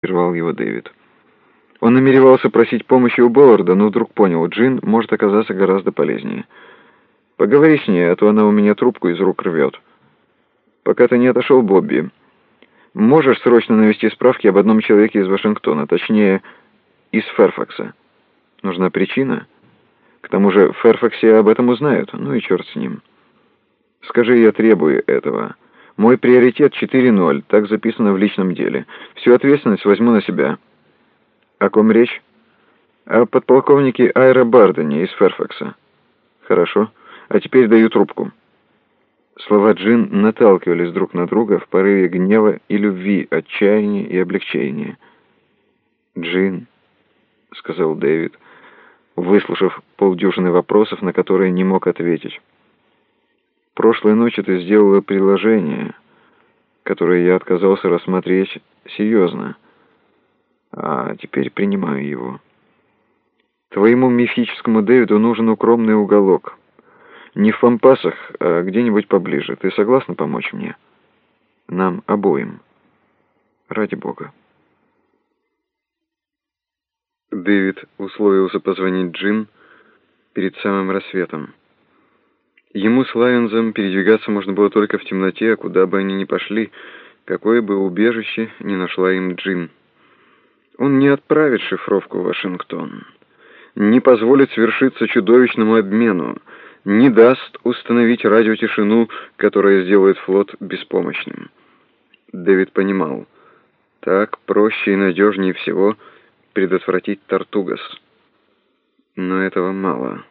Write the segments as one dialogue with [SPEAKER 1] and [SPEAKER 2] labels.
[SPEAKER 1] прервал его Дэвид. Он намеревался просить помощи у Болларда, но вдруг понял, Джин может оказаться гораздо полезнее. «Поговори с ней, а то она у меня трубку из рук рвет». «Пока ты не отошел, Бобби, можешь срочно навести справки об одном человеке из Вашингтона, точнее, из Ферфакса. Нужна причина. К тому же в Ферфаксе об этом узнают, ну и черт с ним. Скажи, я требую этого». Мой приоритет 4-0, так записано в личном деле. Всю ответственность возьму на себя. О ком речь? О подполковнике Айра Бардене из Ферфакса. Хорошо. А теперь даю трубку. Слова Джин наталкивались друг на друга в порыве гнева и любви, отчаяния и облегчения. «Джин», — сказал Дэвид, выслушав полдюжины вопросов, на которые не мог ответить. Прошлой ночью ты сделала предложение, которое я отказался рассмотреть серьезно, а теперь принимаю его. Твоему мифическому Дэвиду нужен укромный уголок. Не в Фампасах, а где-нибудь поближе. Ты согласна помочь мне? Нам обоим. Ради Бога. Дэвид условился позвонить Джин перед самым рассветом. Ему с Лайонзом передвигаться можно было только в темноте, а куда бы они ни пошли, какое бы убежище ни нашла им Джин. Он не отправит шифровку в Вашингтон, не позволит свершиться чудовищному обмену, не даст установить радиотишину, которая сделает флот беспомощным. Дэвид понимал, так проще и надежнее всего предотвратить Тартугас. Но этого мало.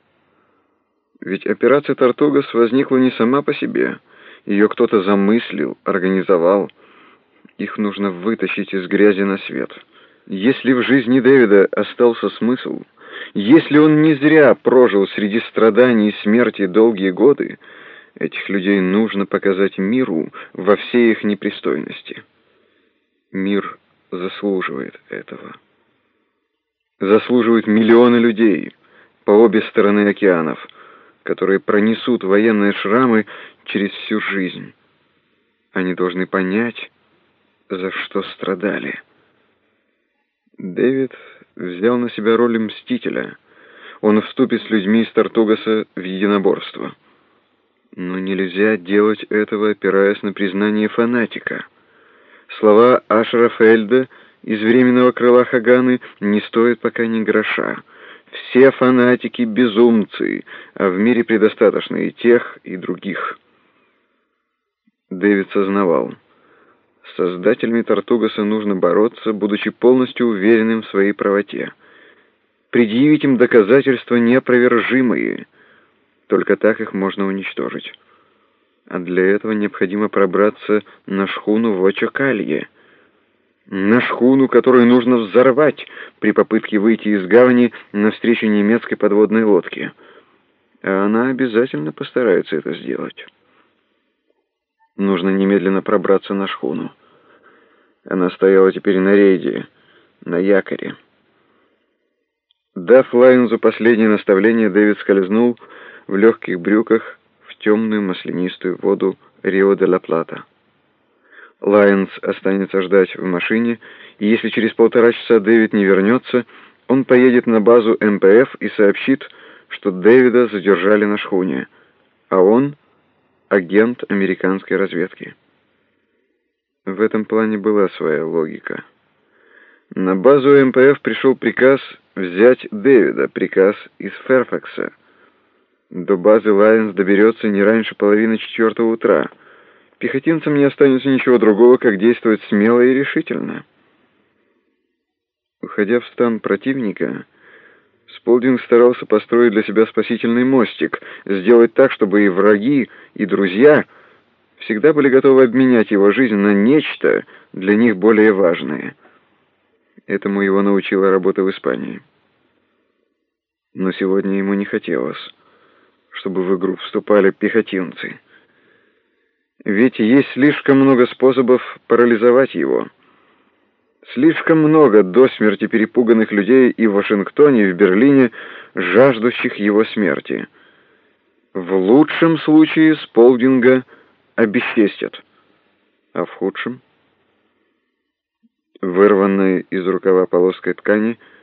[SPEAKER 1] Ведь операция «Тартугас» возникла не сама по себе. Ее кто-то замыслил, организовал. Их нужно вытащить из грязи на свет. Если в жизни Дэвида остался смысл, если он не зря прожил среди страданий и смерти долгие годы, этих людей нужно показать миру во всей их непристойности. Мир заслуживает этого. Заслуживают миллионы людей по обе стороны океанов — которые пронесут военные шрамы через всю жизнь. Они должны понять, за что страдали. Дэвид взял на себя роль мстителя. Он вступит с людьми из Тартугаса в единоборство. Но нельзя делать этого, опираясь на признание фанатика. Слова Ашера Фельда из временного крыла Хаганы не стоят пока ни гроша. Все фанатики — безумцы, а в мире предостаточно и тех, и других. Дэвид сознавал. С создателями Тартугаса нужно бороться, будучи полностью уверенным в своей правоте. Предъявить им доказательства неопровержимые. Только так их можно уничтожить. А для этого необходимо пробраться на шхуну в Очакалье — на шхуну, которую нужно взорвать при попытке выйти из гавани навстречу немецкой подводной лодке. А она обязательно постарается это сделать. Нужно немедленно пробраться на шхуну. Она стояла теперь на рейде, на якоре. Дав Лайнзу последнее наставление, Дэвид скользнул в легких брюках в темную маслянистую воду Рио-де-ла-Плата. Лайонс останется ждать в машине, и если через полтора часа Дэвид не вернется, он поедет на базу МПФ и сообщит, что Дэвида задержали на шхуне, а он — агент американской разведки. В этом плане была своя логика. На базу МПФ пришел приказ взять Дэвида, приказ из Ферфакса. До базы Лайонс доберется не раньше половины четвертого утра — Пехотинцам не останется ничего другого, как действовать смело и решительно. Уходя в стан противника, Сполдинг старался построить для себя спасительный мостик, сделать так, чтобы и враги, и друзья всегда были готовы обменять его жизнь на нечто для них более важное. Этому его научила работа в Испании. Но сегодня ему не хотелось, чтобы в игру вступали пехотинцы. Ведь есть слишком много способов парализовать его. Слишком много до смерти перепуганных людей и в Вашингтоне, и в Берлине, жаждущих его смерти. В лучшем случае Сполдинга обесчестят, а в худшем... Вырванной из рукава полоской ткани —